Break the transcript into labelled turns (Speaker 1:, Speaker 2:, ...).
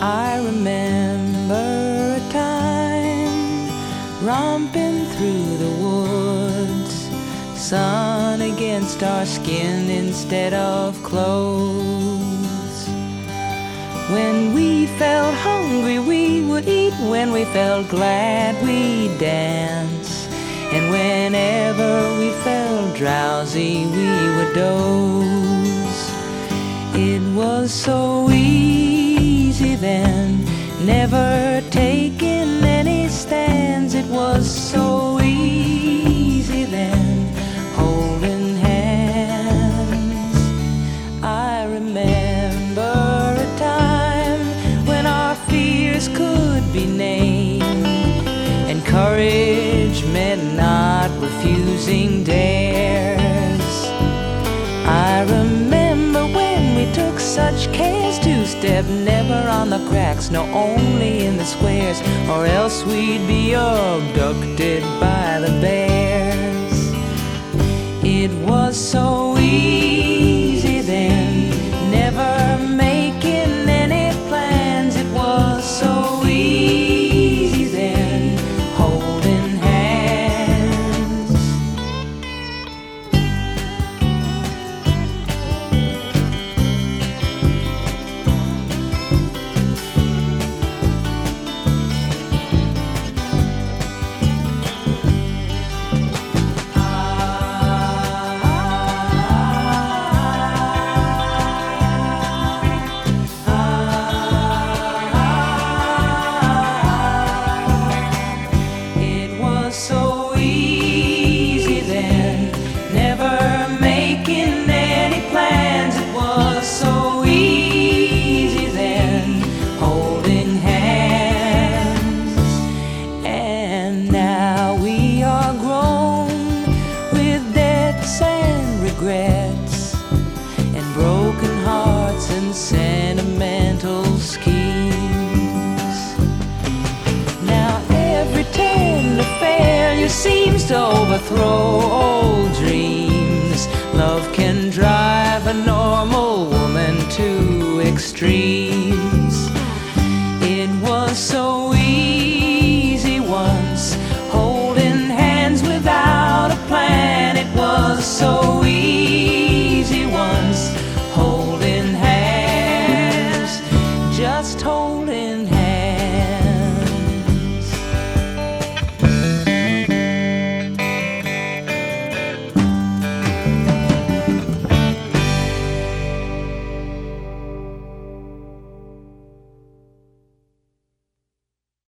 Speaker 1: I remember a time romping through the woods, sun against our skin instead of clothes. When we felt hungry, we would eat. When we felt glad, we'd dance. And whenever we felt drowsy, we would doze. It was so easy never taking any stands. It was so easy then, holding hands. I remember a time when our fears could be named, and courage meant not refusing. Step never on the cracks, no, only in the squares, or else we'd be abducted by the bears. It was so easy then, never making any plans. It was so easy sentimental schemes. Now every failure seems to overthrow old dreams. Love can drive a normal woman to extremes. holding hands.